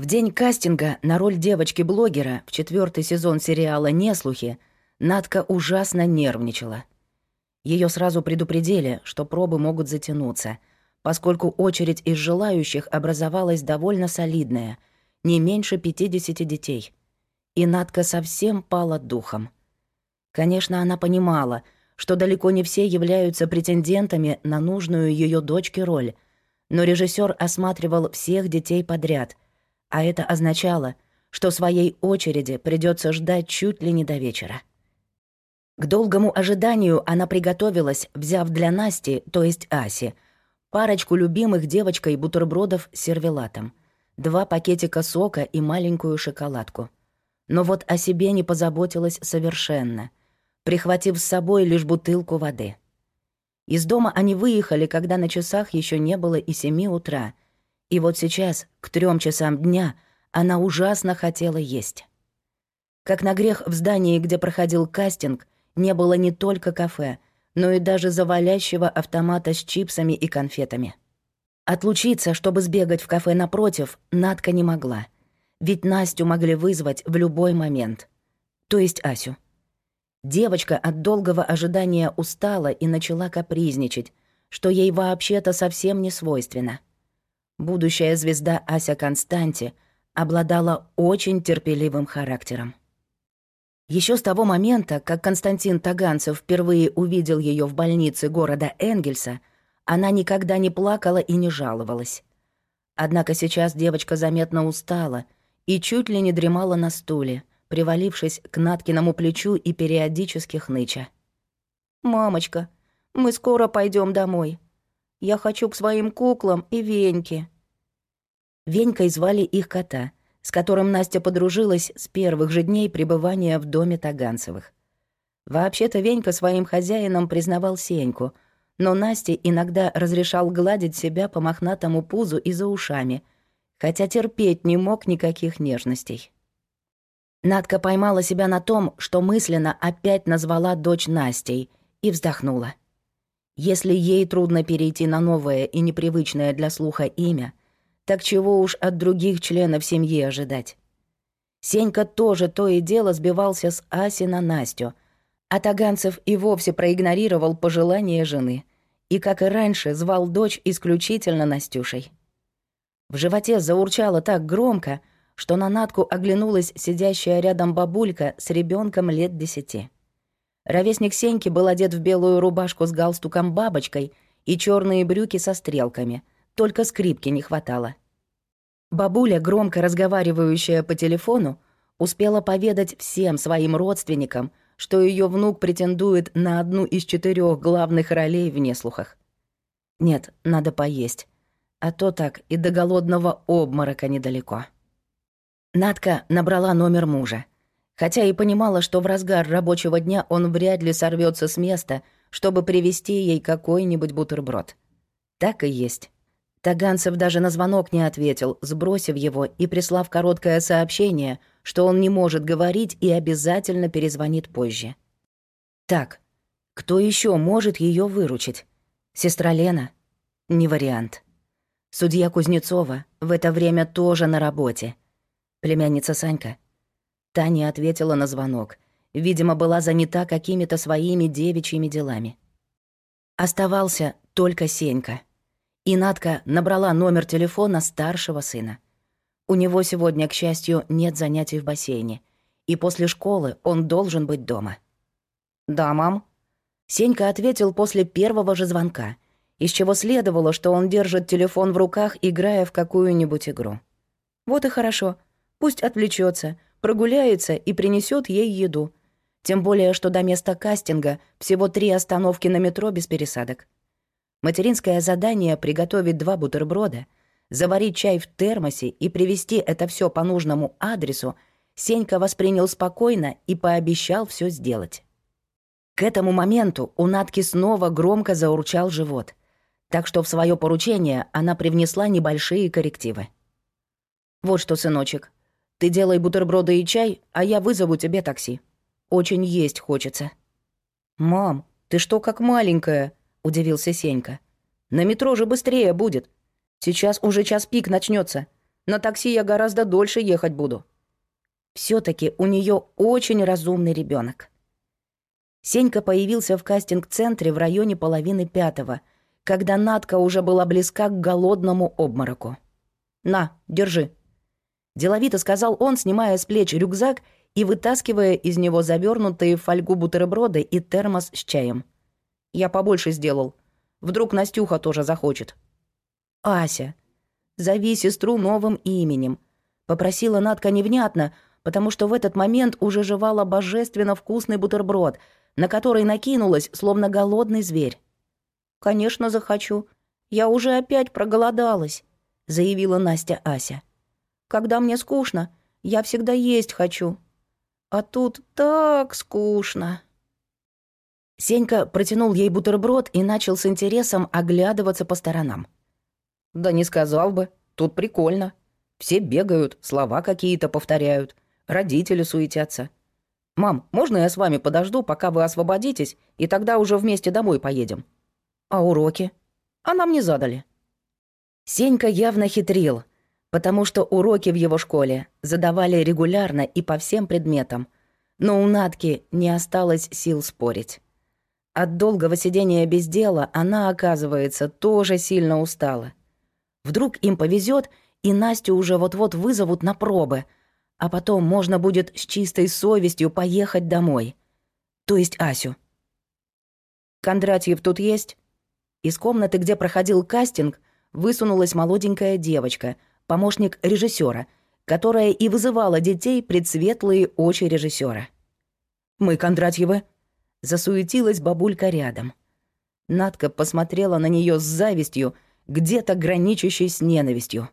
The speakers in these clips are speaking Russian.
В день кастинга на роль девочки-блогера в четвертый сезон сериала «Неслухи» Надка ужасно нервничала. Ее сразу предупредили, что пробы могут затянуться, поскольку очередь из желающих образовалась довольно солидная, не меньше 50 детей. И Надка совсем пала духом. Конечно, она понимала, что далеко не все являются претендентами на нужную ее дочке роль, но режиссер осматривал всех детей подряд — а это означало, что своей очереди придется ждать чуть ли не до вечера. К долгому ожиданию она приготовилась, взяв для Насти, то есть Аси, парочку любимых девочкой бутербродов с сервелатом, два пакетика сока и маленькую шоколадку. Но вот о себе не позаботилась совершенно, прихватив с собой лишь бутылку воды. Из дома они выехали, когда на часах еще не было и семи утра — и вот сейчас, к трем часам дня, она ужасно хотела есть. Как на грех в здании, где проходил кастинг, не было не только кафе, но и даже завалящего автомата с чипсами и конфетами. Отлучиться, чтобы сбегать в кафе напротив, Надка не могла. Ведь Настю могли вызвать в любой момент. То есть Асю. Девочка от долгого ожидания устала и начала капризничать, что ей вообще-то совсем не свойственно — Будущая звезда Ася Константи обладала очень терпеливым характером. Еще с того момента, как Константин Таганцев впервые увидел ее в больнице города Энгельса, она никогда не плакала и не жаловалась. Однако сейчас девочка заметно устала и чуть ли не дремала на стуле, привалившись к Наткиному плечу и периодически хныча. «Мамочка, мы скоро пойдем домой. Я хочу к своим куклам и Веньке». Венькой звали их кота, с которым Настя подружилась с первых же дней пребывания в доме Таганцевых. Вообще-то Венька своим хозяином признавал Сеньку, но Насте иногда разрешал гладить себя по мохнатому пузу и за ушами, хотя терпеть не мог никаких нежностей. Надка поймала себя на том, что мысленно опять назвала дочь Настей, и вздохнула. Если ей трудно перейти на новое и непривычное для слуха имя, так чего уж от других членов семьи ожидать? Сенька тоже то и дело сбивался с Аси на Настю, а Таганцев и вовсе проигнорировал пожелания жены и, как и раньше, звал дочь исключительно Настюшей. В животе заурчало так громко, что на Натку оглянулась сидящая рядом бабулька с ребенком лет десяти. Ровесник Сеньки был одет в белую рубашку с галстуком-бабочкой и черные брюки со стрелками, только скрипки не хватало. Бабуля, громко разговаривающая по телефону, успела поведать всем своим родственникам, что ее внук претендует на одну из четырех главных ролей в неслухах. Нет, надо поесть, а то так и до голодного обморока недалеко. Надка набрала номер мужа хотя и понимала, что в разгар рабочего дня он вряд ли сорвется с места, чтобы привезти ей какой-нибудь бутерброд. Так и есть. Таганцев даже на звонок не ответил, сбросив его и прислав короткое сообщение, что он не может говорить и обязательно перезвонит позже. Так, кто еще может ее выручить? Сестра Лена? Не вариант. Судья Кузнецова в это время тоже на работе. Племянница Санька — Таня ответила на звонок. Видимо, была занята какими-то своими девичьими делами. Оставался только Сенька. И Надка набрала номер телефона старшего сына. У него сегодня, к счастью, нет занятий в бассейне. И после школы он должен быть дома. «Да, мам». Сенька ответил после первого же звонка, из чего следовало, что он держит телефон в руках, играя в какую-нибудь игру. «Вот и хорошо. Пусть отвлечется, прогуляется и принесет ей еду. Тем более, что до места кастинга всего три остановки на метро без пересадок. Материнское задание — приготовить два бутерброда, заварить чай в термосе и привезти это все по нужному адресу Сенька воспринял спокойно и пообещал все сделать. К этому моменту у Натки снова громко заурчал живот, так что в свое поручение она привнесла небольшие коррективы. «Вот что, сыночек, ты делай бутерброды и чай, а я вызову тебе такси. Очень есть хочется». «Мам, ты что как маленькая?» — удивился Сенька. «На метро же быстрее будет. Сейчас уже час пик начнется. На такси я гораздо дольше ехать буду. все таки у нее очень разумный ребенок. Сенька появился в кастинг-центре в районе половины пятого, когда Натка уже была близка к голодному обмороку. «На, держи», — деловито сказал он, снимая с плеч рюкзак и вытаскивая из него завернутые в фольгу бутерброды и термос с чаем. «Я побольше сделал. Вдруг Настюха тоже захочет». «Ася, зови сестру новым именем», — попросила Натка невнятно, потому что в этот момент уже жевала божественно вкусный бутерброд, на который накинулась, словно голодный зверь. «Конечно, захочу. Я уже опять проголодалась», — заявила Настя Ася. «Когда мне скучно, я всегда есть хочу. А тут так скучно». Сенька протянул ей бутерброд и начал с интересом оглядываться по сторонам. «Да не сказал бы. Тут прикольно. Все бегают, слова какие-то повторяют, родители суетятся. Мам, можно я с вами подожду, пока вы освободитесь, и тогда уже вместе домой поедем? А уроки? А нам не задали». Сенька явно хитрил, потому что уроки в его школе задавали регулярно и по всем предметам, но у Натки не осталось сил спорить. От долгого сидения без дела она, оказывается, тоже сильно устала. Вдруг им повезет, и Настю уже вот-вот вызовут на пробы, а потом можно будет с чистой совестью поехать домой. То есть Асю. «Кондратьев тут есть?» Из комнаты, где проходил кастинг, высунулась молоденькая девочка, помощник режиссера, которая и вызывала детей предсветлые очи режиссера. «Мы Кондратьевы», Засуетилась бабулька рядом. Надка посмотрела на нее с завистью, где-то граничащей с ненавистью.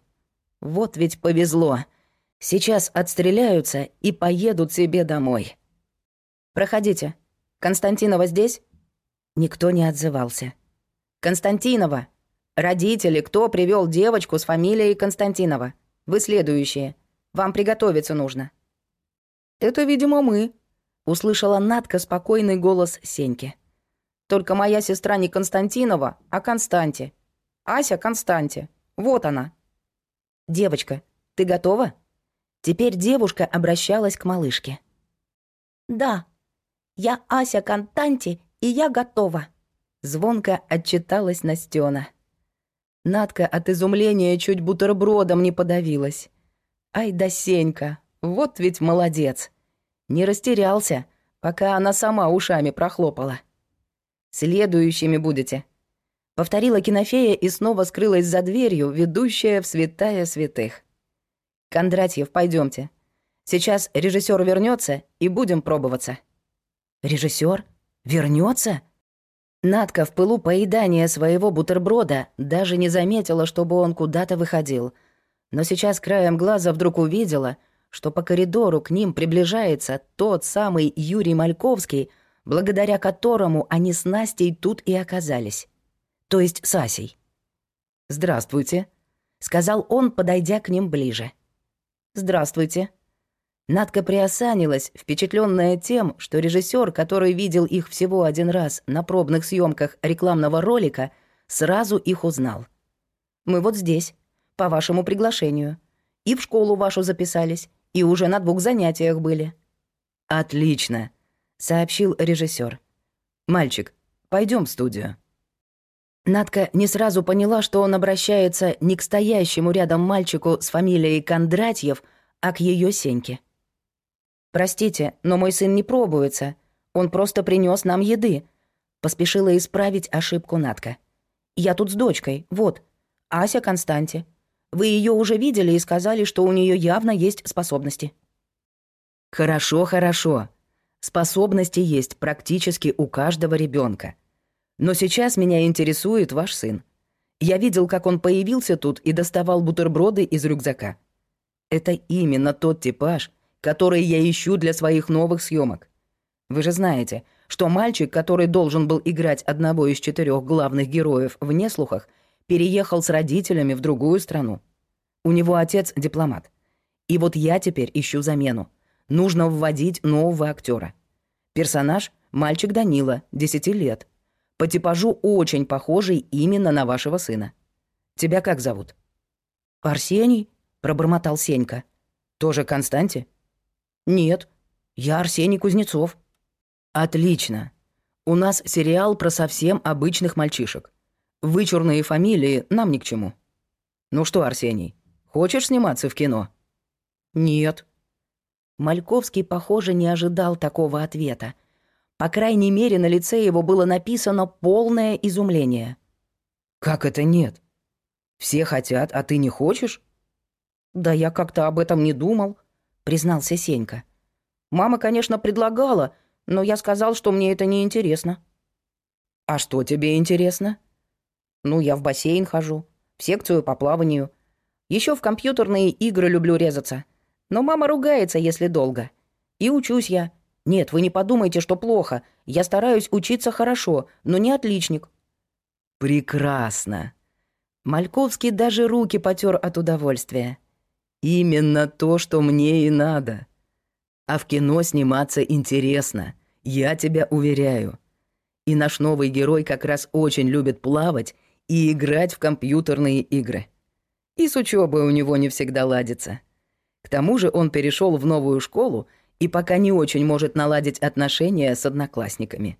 Вот ведь повезло. Сейчас отстреляются и поедут себе домой. «Проходите. Константинова здесь?» Никто не отзывался. «Константинова! Родители, кто привел девочку с фамилией Константинова? Вы следующие. Вам приготовиться нужно». «Это, видимо, мы», услышала Надка спокойный голос Сеньки. «Только моя сестра не Константинова, а Константи. Ася Константи. Вот она». «Девочка, ты готова?» Теперь девушка обращалась к малышке. «Да, я Ася Константи, и я готова», — звонко отчиталась Настена. Надка от изумления чуть бутербродом не подавилась. «Ай да Сенька, вот ведь молодец!» Не растерялся, пока она сама ушами прохлопала. «Следующими будете», — повторила кинофея и снова скрылась за дверью, ведущая в святая святых. «Кондратьев, пойдемте. Сейчас режиссер вернется и будем пробоваться». «Режиссер? Вернется? Надка в пылу поедания своего бутерброда даже не заметила, чтобы он куда-то выходил. Но сейчас краем глаза вдруг увидела, что по коридору к ним приближается тот самый Юрий Мальковский, благодаря которому они с Настей тут и оказались. То есть с Асей. «Здравствуйте», — сказал он, подойдя к ним ближе. «Здравствуйте». Надка приосанилась, впечатленная тем, что режиссер, который видел их всего один раз на пробных съемках рекламного ролика, сразу их узнал. «Мы вот здесь, по вашему приглашению. И в школу вашу записались, и уже на двух занятиях были». «Отлично», — сообщил режиссер. «Мальчик, пойдем в студию». Надка не сразу поняла, что он обращается не к стоящему рядом мальчику с фамилией Кондратьев, а к ее Сеньке. «Простите, но мой сын не пробуется. Он просто принес нам еды», — поспешила исправить ошибку Надка. «Я тут с дочкой, вот. Ася Константи. Вы ее уже видели и сказали, что у нее явно есть способности». «Хорошо, хорошо. Способности есть практически у каждого ребенка. Но сейчас меня интересует ваш сын. Я видел, как он появился тут и доставал бутерброды из рюкзака. Это именно тот типаж, который я ищу для своих новых съемок. Вы же знаете, что мальчик, который должен был играть одного из четырех главных героев в «Неслухах», переехал с родителями в другую страну. У него отец дипломат. И вот я теперь ищу замену. Нужно вводить нового актера. Персонаж — мальчик Данила, 10 лет. По типажу очень похожий именно на вашего сына. Тебя как зовут? «Арсений», — пробормотал Сенька. «Тоже Константе?» «Нет, я Арсений Кузнецов». «Отлично. У нас сериал про совсем обычных мальчишек. Вычурные фамилии нам ни к чему. Ну что, Арсений, хочешь сниматься в кино?» «Нет». Мальковский, похоже, не ожидал такого ответа. По крайней мере, на лице его было написано полное изумление. «Как это нет? Все хотят, а ты не хочешь?» «Да я как-то об этом не думал», — признался Сенька. «Мама, конечно, предлагала, но я сказал, что мне это не интересно». «А что тебе интересно?» «Ну, я в бассейн хожу, в секцию по плаванию. Еще в компьютерные игры люблю резаться. Но мама ругается, если долго. И учусь я. Нет, вы не подумайте, что плохо. Я стараюсь учиться хорошо, но не отличник». «Прекрасно», Мальковский даже руки потер от удовольствия. «Именно то, что мне и надо. А в кино сниматься интересно, я тебя уверяю. И наш новый герой как раз очень любит плавать и играть в компьютерные игры. И с учебой у него не всегда ладится. К тому же он перешел в новую школу и пока не очень может наладить отношения с одноклассниками.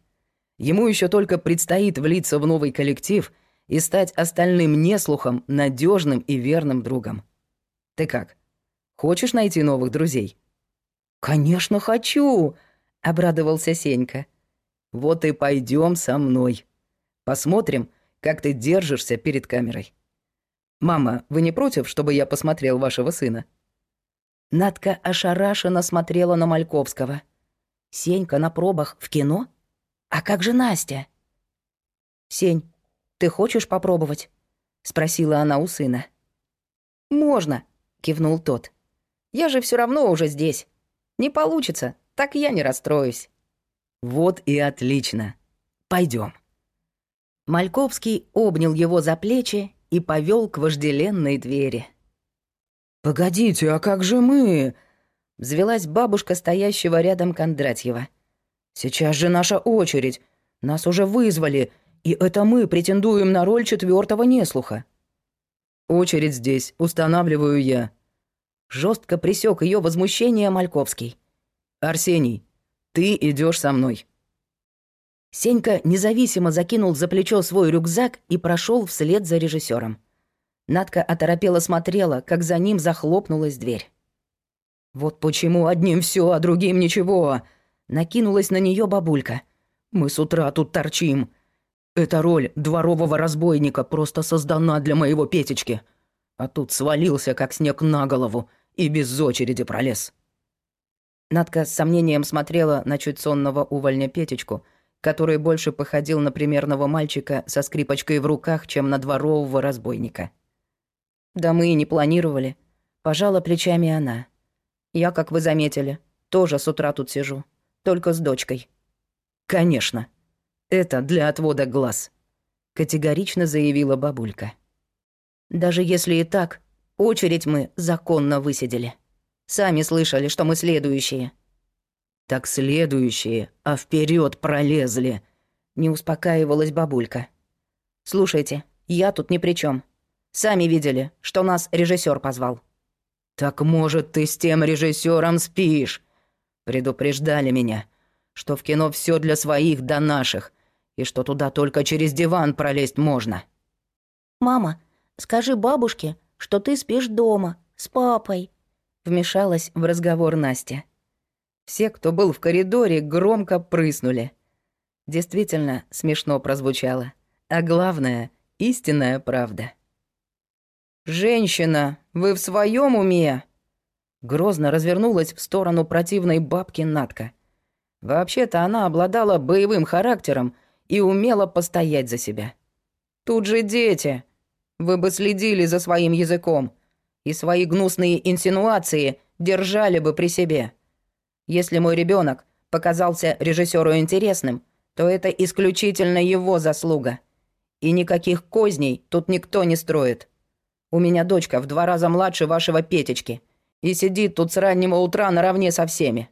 Ему еще только предстоит влиться в новый коллектив — и стать остальным неслухом надежным и верным другом. Ты как? Хочешь найти новых друзей? Конечно, хочу, обрадовался Сенька. Вот и пойдем со мной. Посмотрим, как ты держишься перед камерой. Мама, вы не против, чтобы я посмотрел вашего сына? Надка ошарашенно смотрела на Мальковского. Сенька на пробах в кино? А как же Настя? Сень, ты хочешь попробовать?» — спросила она у сына. «Можно», — кивнул тот. «Я же все равно уже здесь. Не получится, так я не расстроюсь». «Вот и отлично. Пойдем. Мальковский обнял его за плечи и повел к вожделенной двери. «Погодите, а как же мы?» — взвелась бабушка стоящего рядом Кондратьева. «Сейчас же наша очередь. Нас уже вызвали, и это мы претендуем на роль четвертого неслуха. Очередь здесь устанавливаю я. Жестко присек ее возмущение Мальковский. Арсений, ты идешь со мной. Сенька независимо закинул за плечо свой рюкзак и прошел вслед за режиссером. Надка оторопела смотрела, как за ним захлопнулась дверь. «Вот почему одним все, а другим ничего!» Накинулась на нее бабулька. «Мы с утра тут торчим. Эта роль дворового разбойника просто создана для моего Петечки. А тут свалился, как снег на голову, и без очереди пролез. Надка с сомнением смотрела на чуть сонного увольня Петечку, который больше походил на примерного мальчика со скрипочкой в руках, чем на дворового разбойника. «Да мы и не планировали», — пожала плечами она. «Я, как вы заметили, тоже с утра тут сижу, только с дочкой». «Конечно», это для отвода глаз», — категорично заявила бабулька. «Даже если и так, очередь мы законно высидели. Сами слышали, что мы следующие». «Так следующие, а вперед пролезли», — не успокаивалась бабулька. «Слушайте, я тут ни при чем. Сами видели, что нас режиссер позвал». «Так, может, ты с тем режиссером спишь?» Предупреждали меня, что в кино все для своих да наших, и что туда только через диван пролезть можно. «Мама, скажи бабушке, что ты спишь дома, с папой», — вмешалась в разговор Настя. Все, кто был в коридоре, громко прыснули. Действительно смешно прозвучало. А главное — истинная правда. «Женщина, вы в своем уме?» Грозно развернулась в сторону противной бабки Натка. Вообще-то она обладала боевым характером — и умела постоять за себя. Тут же дети. Вы бы следили за своим языком и свои гнусные инсинуации держали бы при себе. Если мой ребенок показался режиссеру интересным, то это исключительно его заслуга. И никаких козней тут никто не строит. У меня дочка в два раза младше вашего Петечки и сидит тут с раннего утра наравне со всеми.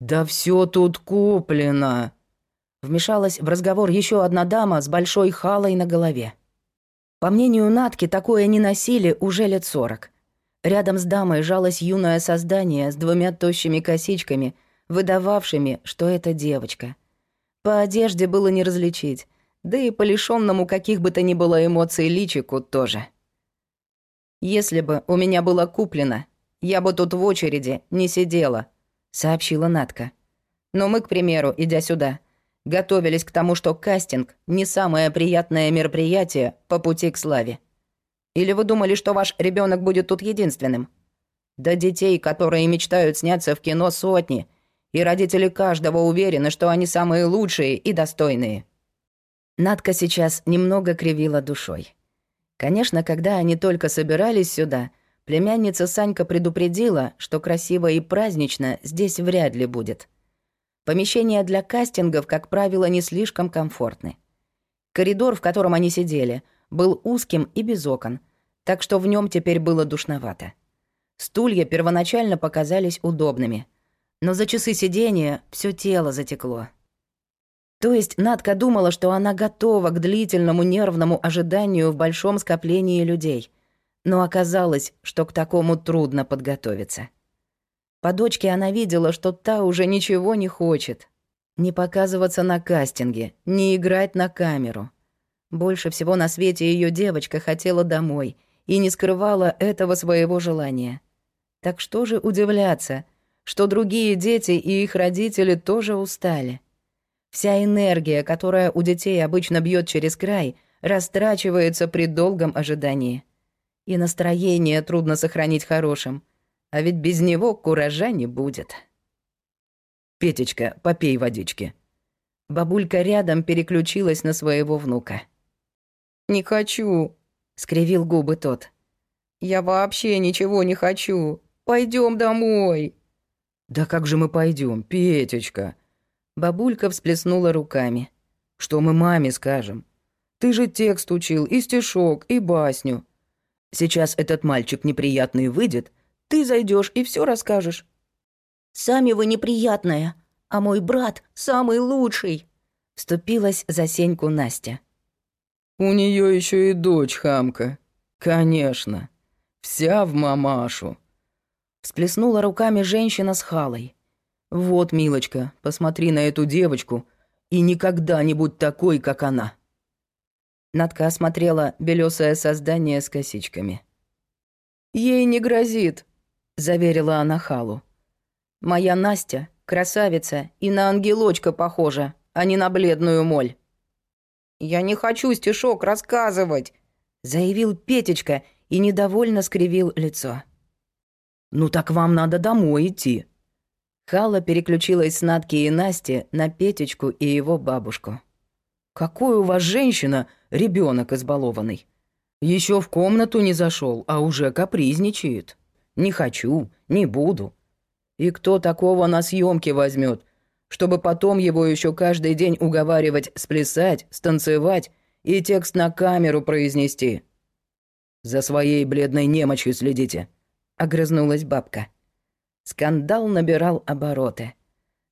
«Да все тут куплено», Вмешалась в разговор еще одна дама с большой халой на голове. По мнению Натки, такое не носили уже лет сорок. Рядом с дамой жалось юное создание с двумя тощими косичками, выдававшими, что это девочка. По одежде было не различить, да и по лишённому каких бы то ни было эмоций личику тоже. «Если бы у меня было куплено, я бы тут в очереди не сидела», — сообщила Натка. «Но мы, к примеру, идя сюда, готовились к тому, что кастинг — не самое приятное мероприятие по пути к славе. Или вы думали, что ваш ребенок будет тут единственным? Да детей, которые мечтают сняться в кино, сотни, и родители каждого уверены, что они самые лучшие и достойные. Надка сейчас немного кривила душой. Конечно, когда они только собирались сюда, племянница Санька предупредила, что красиво и празднично здесь вряд ли будет. Помещения для кастингов, как правило, не слишком комфортны. Коридор, в котором они сидели, был узким и без окон, так что в нем теперь было душновато. Стулья первоначально показались удобными, но за часы сидения все тело затекло. То есть Надка думала, что она готова к длительному нервному ожиданию в большом скоплении людей, но оказалось, что к такому трудно подготовиться. По дочке она видела, что та уже ничего не хочет. Не показываться на кастинге, не играть на камеру. Больше всего на свете ее девочка хотела домой и не скрывала этого своего желания. Так что же удивляться, что другие дети и их родители тоже устали? Вся энергия, которая у детей обычно бьет через край, растрачивается при долгом ожидании. И настроение трудно сохранить хорошим, а ведь без него куража не будет. «Петечка, попей водички». Бабулька рядом переключилась на своего внука. «Не хочу», — скривил губы тот. «Я вообще ничего не хочу. Пойдем домой». «Да как же мы пойдем, Петечка?» Бабулька всплеснула руками. «Что мы маме скажем? Ты же текст учил, и стишок, и басню. Сейчас этот мальчик неприятный выйдет, ты зайдешь и все расскажешь». «Сами вы неприятная, а мой брат самый лучший», — вступилась за Сеньку Настя. У нее еще и дочь хамка. Конечно. Вся в мамашу. Всплеснула руками женщина с халой. Вот, милочка, посмотри на эту девочку и никогда не будь такой, как она. Надка осмотрела белесое создание с косичками. «Ей не грозит», — заверила она Халу. «Моя Настя — красавица и на ангелочка похожа, а не на бледную моль». «Я не хочу стишок рассказывать», — заявил Петечка и недовольно скривил лицо. «Ну так вам надо домой идти». Хала переключилась с Натки и Насти на Петечку и его бабушку. «Какой у вас женщина, ребенок избалованный? Еще в комнату не зашел, а уже капризничает. Не хочу, не буду. И кто такого на съемки возьмет, чтобы потом его еще каждый день уговаривать сплясать, станцевать и текст на камеру произнести. «За своей бледной немочью следите», — огрызнулась бабка. Скандал набирал обороты.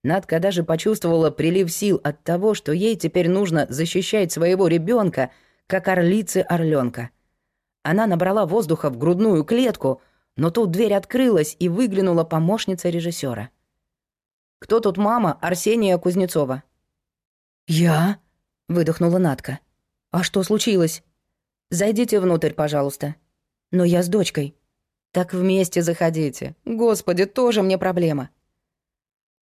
Надка даже почувствовала прилив сил от того, что ей теперь нужно защищать своего ребенка, как орлицы орленка. Она набрала воздуха в грудную клетку, но тут дверь открылась и выглянула помощница режиссера. Кто тут мама Арсения Кузнецова?» «Я?» — выдохнула Натка. «А что случилось?» «Зайдите внутрь, пожалуйста». «Но я с дочкой». «Так вместе заходите. Господи, тоже мне проблема».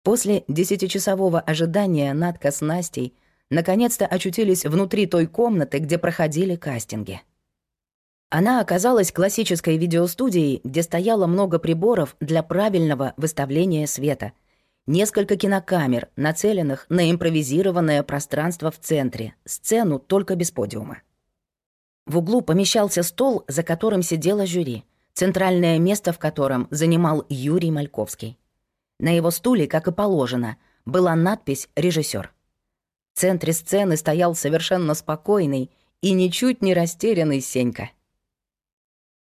После десятичасового ожидания Натка с Настей наконец-то очутились внутри той комнаты, где проходили кастинги. Она оказалась классической видеостудией, где стояло много приборов для правильного выставления света — Несколько кинокамер, нацеленных на импровизированное пространство в центре, сцену только без подиума. В углу помещался стол, за которым сидело жюри, центральное место в котором занимал Юрий Мальковский. На его стуле, как и положено, была надпись «Режиссер». В центре сцены стоял совершенно спокойный и ничуть не растерянный Сенька.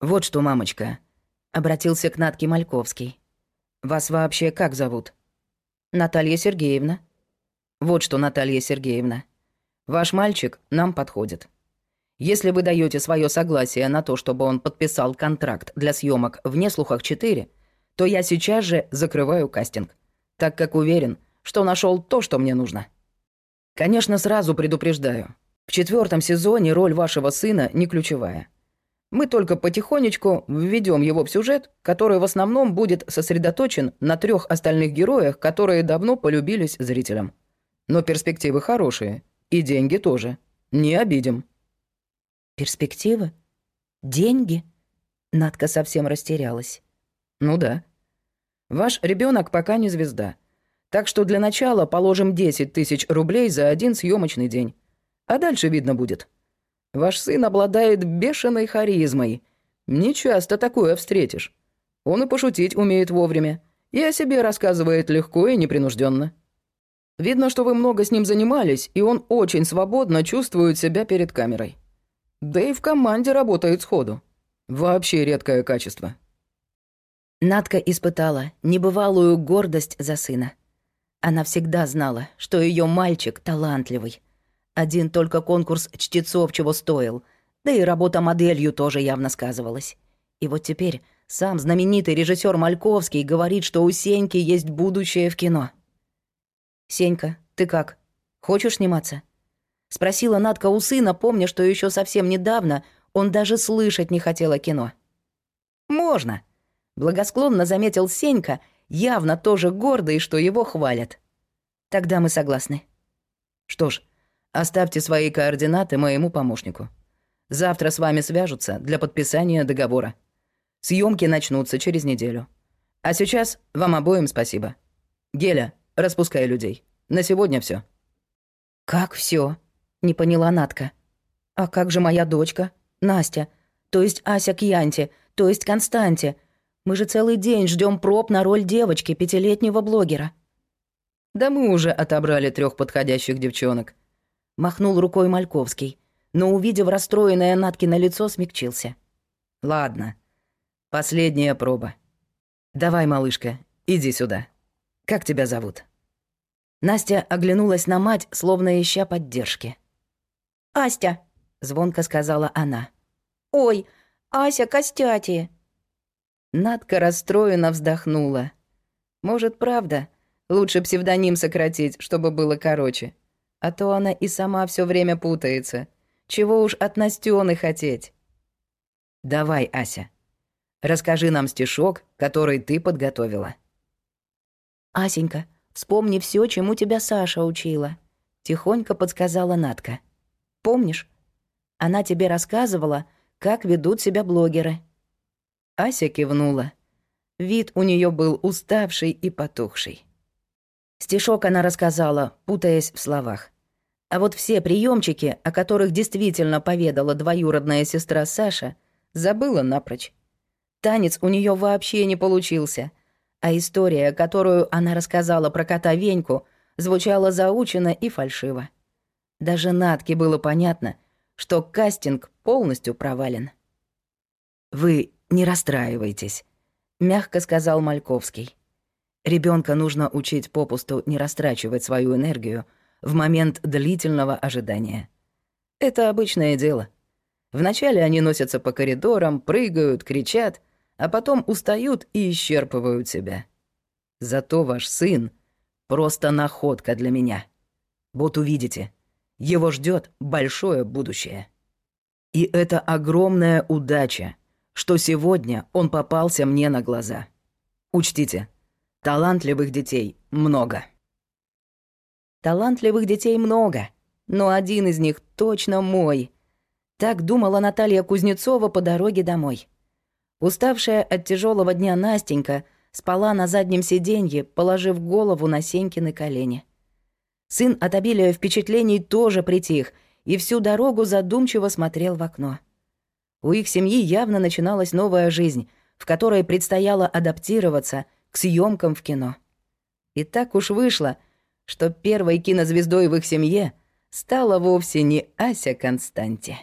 «Вот что, мамочка», — обратился к Натке Мальковский. «Вас вообще как зовут?» Наталья Сергеевна. Вот что, Наталья Сергеевна. Ваш мальчик нам подходит. Если вы даете свое согласие на то, чтобы он подписал контракт для съемок в «Неслухах 4», то я сейчас же закрываю кастинг, так как уверен, что нашел то, что мне нужно. Конечно, сразу предупреждаю. В четвертом сезоне роль вашего сына не ключевая. Мы только потихонечку введем его в сюжет, который в основном будет сосредоточен на трех остальных героях, которые давно полюбились зрителям. Но перспективы хорошие, и деньги тоже. Не обидим. Перспективы? Деньги? Надка совсем растерялась. Ну да. Ваш ребенок пока не звезда. Так что для начала положим 10 тысяч рублей за один съемочный день. А дальше видно будет. Ваш сын обладает бешеной харизмой. Не часто такое встретишь. Он и пошутить умеет вовремя, и о себе рассказывает легко и непринужденно. Видно, что вы много с ним занимались, и он очень свободно чувствует себя перед камерой. Да и в команде работает сходу. Вообще редкое качество. Надка испытала небывалую гордость за сына. Она всегда знала, что ее мальчик талантливый, один только конкурс чтецов чего стоил, да и работа моделью тоже явно сказывалась. И вот теперь сам знаменитый режиссер Мальковский говорит, что у Сеньки есть будущее в кино. «Сенька, ты как? Хочешь сниматься?» Спросила Надка у сына, помня, что еще совсем недавно он даже слышать не хотел о кино. «Можно», — благосклонно заметил Сенька, явно тоже гордый, что его хвалят. «Тогда мы согласны». «Что ж, Оставьте свои координаты моему помощнику. Завтра с вами свяжутся для подписания договора. Съемки начнутся через неделю. А сейчас вам обоим спасибо. Геля, распускай людей. На сегодня все. Как все? Не поняла Натка. А как же моя дочка? Настя. То есть Ася Кьянти. То есть Константе. Мы же целый день ждем проб на роль девочки, пятилетнего блогера. Да мы уже отобрали трех подходящих девчонок махнул рукой Мальковский, но, увидев расстроенное Наткино лицо, смягчился. «Ладно. Последняя проба. Давай, малышка, иди сюда. Как тебя зовут?» Настя оглянулась на мать, словно ища поддержки. «Астя», — звонко сказала она. «Ой, Ася Костяти». Надка расстроенно вздохнула. «Может, правда? Лучше псевдоним сократить, чтобы было короче. А то она и сама все время путается. Чего уж от Настёны хотеть? Давай, Ася, расскажи нам стишок, который ты подготовила. Асенька, вспомни все, чему тебя Саша учила. Тихонько подсказала Натка. Помнишь? Она тебе рассказывала, как ведут себя блогеры. Ася кивнула. Вид у нее был уставший и потухший. Стишок она рассказала, путаясь в словах. А вот все приемчики, о которых действительно поведала двоюродная сестра Саша, забыла напрочь. Танец у нее вообще не получился, а история, которую она рассказала про кота Веньку, звучала заучено и фальшиво. Даже Натке было понятно, что кастинг полностью провален. «Вы не расстраивайтесь», — мягко сказал Мальковский. Ребенка нужно учить попусту не растрачивать свою энергию в момент длительного ожидания. Это обычное дело. Вначале они носятся по коридорам, прыгают, кричат, а потом устают и исчерпывают себя. Зато ваш сын — просто находка для меня. Вот увидите, его ждет большое будущее. И это огромная удача, что сегодня он попался мне на глаза. Учтите — Талантливых детей много. Талантливых детей много, но один из них точно мой. Так думала Наталья Кузнецова по дороге домой. Уставшая от тяжелого дня Настенька спала на заднем сиденье, положив голову на Сенькины колени. Сын от обилия впечатлений тоже притих и всю дорогу задумчиво смотрел в окно. У их семьи явно начиналась новая жизнь, в которой предстояло адаптироваться — к съемкам в кино. И так уж вышло, что первой кинозвездой в их семье стала вовсе не Ася Константи.